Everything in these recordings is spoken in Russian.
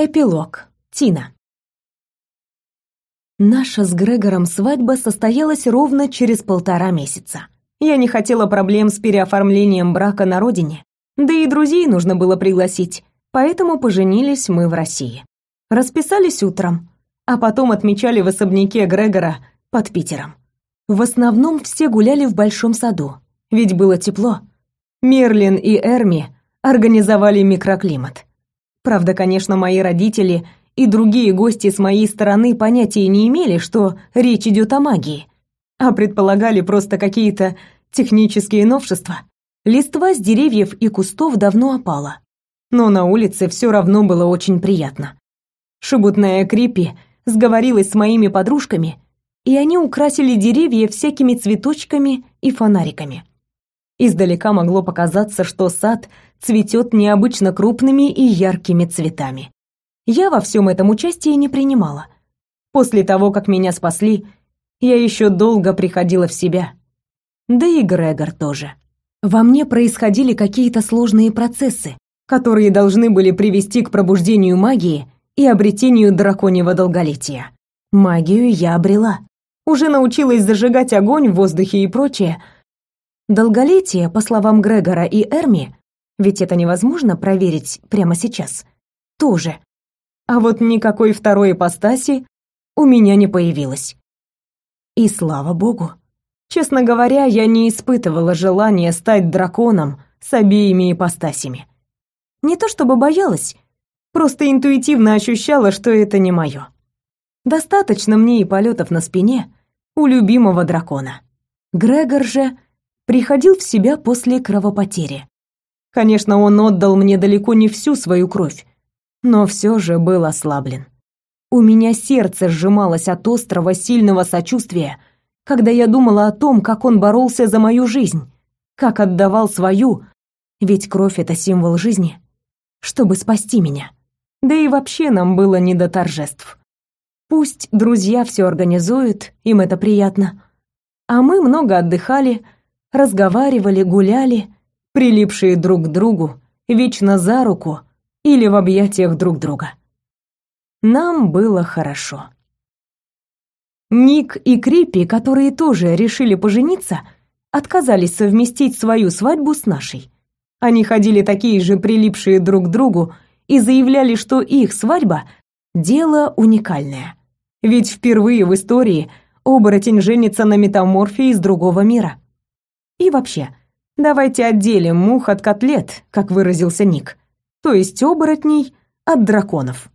Эпилог. Тина. Наша с Грегором свадьба состоялась ровно через полтора месяца. Я не хотела проблем с переоформлением брака на родине, да и друзей нужно было пригласить, поэтому поженились мы в России. Расписались утром, а потом отмечали в особняке Грегора под Питером. В основном все гуляли в большом саду, ведь было тепло. Мерлин и Эрми организовали микроклимат. Правда, конечно, мои родители и другие гости с моей стороны понятия не имели, что речь идет о магии, а предполагали просто какие-то технические новшества. Листва с деревьев и кустов давно опала, но на улице все равно было очень приятно. Шебутная Крипи сговорилась с моими подружками, и они украсили деревья всякими цветочками и фонариками. Издалека могло показаться, что сад цветет необычно крупными и яркими цветами. Я во всем этом участие не принимала. После того, как меня спасли, я еще долго приходила в себя. Да и Грегор тоже. Во мне происходили какие-то сложные процессы, которые должны были привести к пробуждению магии и обретению драконьего долголетия. Магию я обрела. Уже научилась зажигать огонь в воздухе и прочее, Долголетие, по словам Грегора и Эрми, ведь это невозможно проверить прямо сейчас, тоже. А вот никакой второй ипостаси у меня не появилось. И слава богу. Честно говоря, я не испытывала желания стать драконом с обеими ипостасями. Не то чтобы боялась, просто интуитивно ощущала, что это не мое. Достаточно мне и полетов на спине у любимого дракона. Грегор же приходил в себя после кровопотери. Конечно, он отдал мне далеко не всю свою кровь, но все же был ослаблен. У меня сердце сжималось от острого, сильного сочувствия, когда я думала о том, как он боролся за мою жизнь, как отдавал свою, ведь кровь — это символ жизни, чтобы спасти меня. Да и вообще нам было не до торжеств. Пусть друзья все организуют, им это приятно. А мы много отдыхали, разговаривали, гуляли, прилипшие друг к другу, вечно за руку или в объятиях друг друга. Нам было хорошо. Ник и Крипи, которые тоже решили пожениться, отказались совместить свою свадьбу с нашей. Они ходили такие же прилипшие друг к другу и заявляли, что их свадьба – дело уникальное. Ведь впервые в истории оборотень женится на метаморфе из другого мира – и вообще, давайте отделим мух от котлет, как выразился Ник, то есть оборотней от драконов.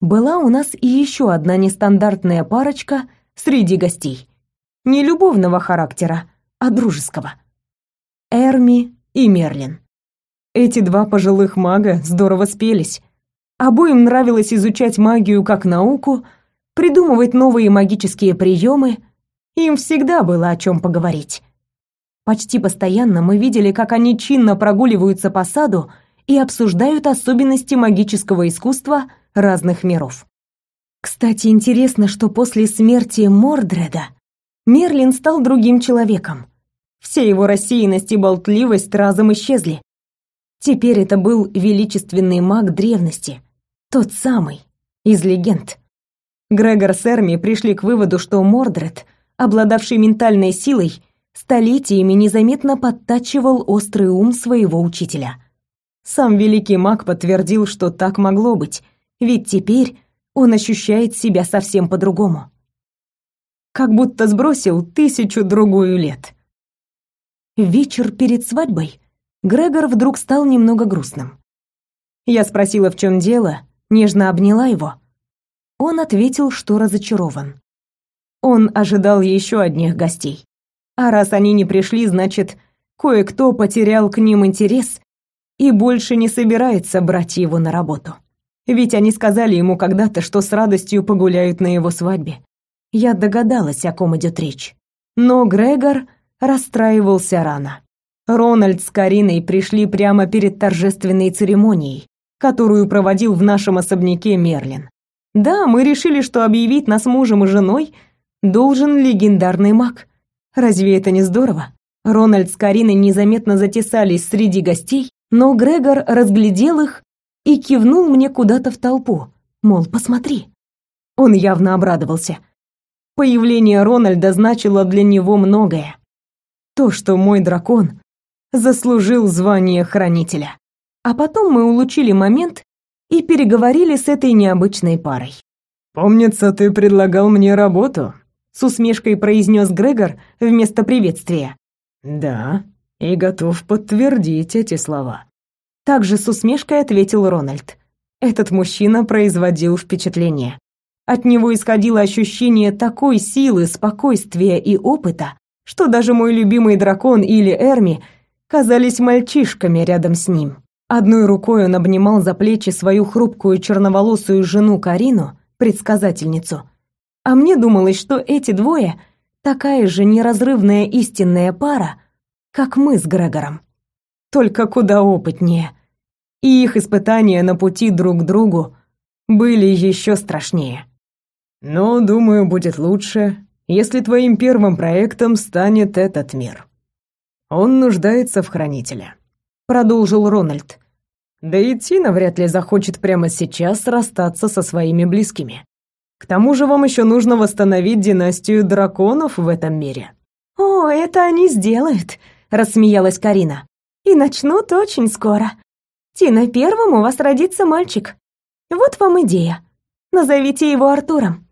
Была у нас и еще одна нестандартная парочка среди гостей. Не любовного характера, а дружеского. Эрми и Мерлин. Эти два пожилых мага здорово спелись. Обоим нравилось изучать магию как науку, придумывать новые магические приемы. Им всегда было о чем поговорить. Почти постоянно мы видели, как они чинно прогуливаются по саду и обсуждают особенности магического искусства разных миров. Кстати, интересно, что после смерти Мордреда Мерлин стал другим человеком. Все его рассеянность и болтливость разом исчезли. Теперь это был величественный маг древности, тот самый, из легенд. Грегор с Эрми пришли к выводу, что Мордред, обладавший ментальной силой, столетиями незаметно подтачивал острый ум своего учителя. Сам великий маг подтвердил, что так могло быть, ведь теперь он ощущает себя совсем по-другому. Как будто сбросил тысячу-другую лет. Вечер перед свадьбой Грегор вдруг стал немного грустным. Я спросила, в чем дело, нежно обняла его. Он ответил, что разочарован. Он ожидал еще одних гостей. А раз они не пришли, значит, кое-кто потерял к ним интерес и больше не собирается брать его на работу. Ведь они сказали ему когда-то, что с радостью погуляют на его свадьбе. Я догадалась, о ком идет речь. Но Грегор расстраивался рано. Рональд с Кариной пришли прямо перед торжественной церемонией, которую проводил в нашем особняке Мерлин. Да, мы решили, что объявить нас мужем и женой должен легендарный маг. Разве это не здорово? Рональд с Кариной незаметно затесались среди гостей, но Грегор разглядел их и кивнул мне куда-то в толпу, мол, посмотри. Он явно обрадовался. Появление Рональда значило для него многое. То, что мой дракон заслужил звание хранителя. А потом мы улучили момент и переговорили с этой необычной парой. «Помнится, ты предлагал мне работу», — с усмешкой произнес Грегор вместо приветствия. «Да, и готов подтвердить эти слова». Также с усмешкой ответил Рональд. Этот мужчина производил впечатление. От него исходило ощущение такой силы, спокойствия и опыта, что даже мой любимый дракон или Эрми казались мальчишками рядом с ним. Одной рукой он обнимал за плечи свою хрупкую черноволосую жену Карину, предсказательницу. А мне думалось, что эти двое такая же неразрывная истинная пара, как мы с Грегором. Только куда опытнее. И их испытания на пути друг к другу были еще страшнее. Но, думаю, будет лучше, если твоим первым проектом станет этот мир. Он нуждается в хранителе, продолжил Рональд. Да и Тина вряд ли захочет прямо сейчас расстаться со своими близкими. К тому же вам еще нужно восстановить династию драконов в этом мире. О, это они сделают, рассмеялась Карина. И начнут очень скоро. Тина, первым у вас родится мальчик. Вот вам идея. Назовите его Артуром.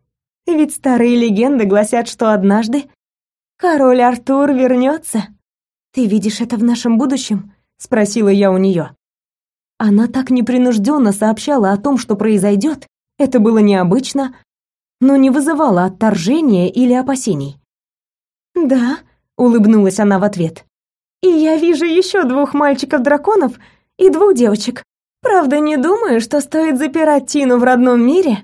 Ведь старые легенды гласят, что однажды король Артур вернется. Ты видишь это в нашем будущем? спросила я у нее. Она так непринужденно сообщала о том, что произойдет. Это было необычно, но не вызывало отторжения или опасений. Да, улыбнулась она в ответ. И я вижу еще двух мальчиков-драконов и двух девочек. Правда, не думаю, что стоит запирать Тину в родном мире,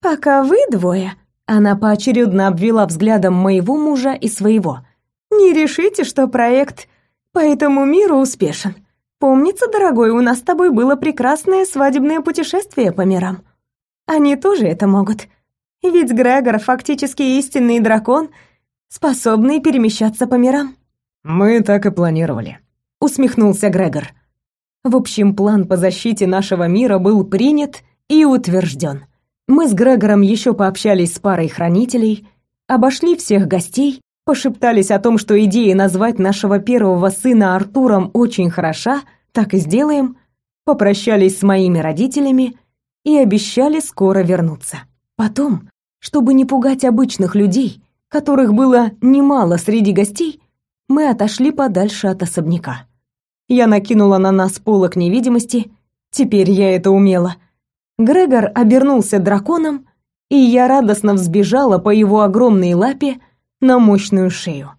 пока вы двое она поочередно обвела взглядом моего мужа и своего. «Не решите, что проект по этому миру успешен. Помнится, дорогой, у нас с тобой было прекрасное свадебное путешествие по мирам. Они тоже это могут. Ведь Грегор фактически истинный дракон, способный перемещаться по мирам». «Мы так и планировали», — усмехнулся Грегор. В общем, план по защите нашего мира был принят и утвержден. Мы с Грегором еще пообщались с парой хранителей, обошли всех гостей, пошептались о том, что идея назвать нашего первого сына Артуром очень хороша, так и сделаем, попрощались с моими родителями и обещали скоро вернуться. Потом, чтобы не пугать обычных людей, которых было немало среди гостей, мы отошли подальше от особняка. Я накинула на нас полок невидимости, теперь я это умела — Грегор обернулся драконом, и я радостно взбежала по его огромной лапе на мощную шею.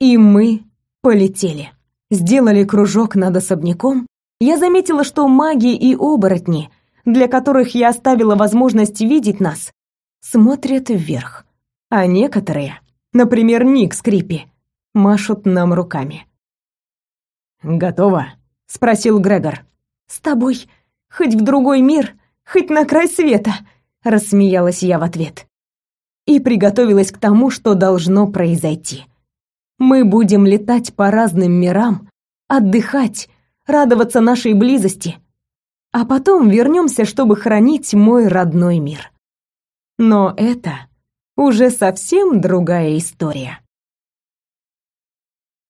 И мы полетели. Сделали кружок над особняком. Я заметила, что маги и оборотни, для которых я оставила возможность видеть нас, смотрят вверх. А некоторые, например, Ник Скрипи, машут нам руками. «Готово?» — спросил Грегор. «С тобой Хоть в другой мир, хоть на край света, рассмеялась я в ответ. И приготовилась к тому, что должно произойти. Мы будем летать по разным мирам, отдыхать, радоваться нашей близости, а потом вернемся, чтобы хранить мой родной мир. Но это уже совсем другая история.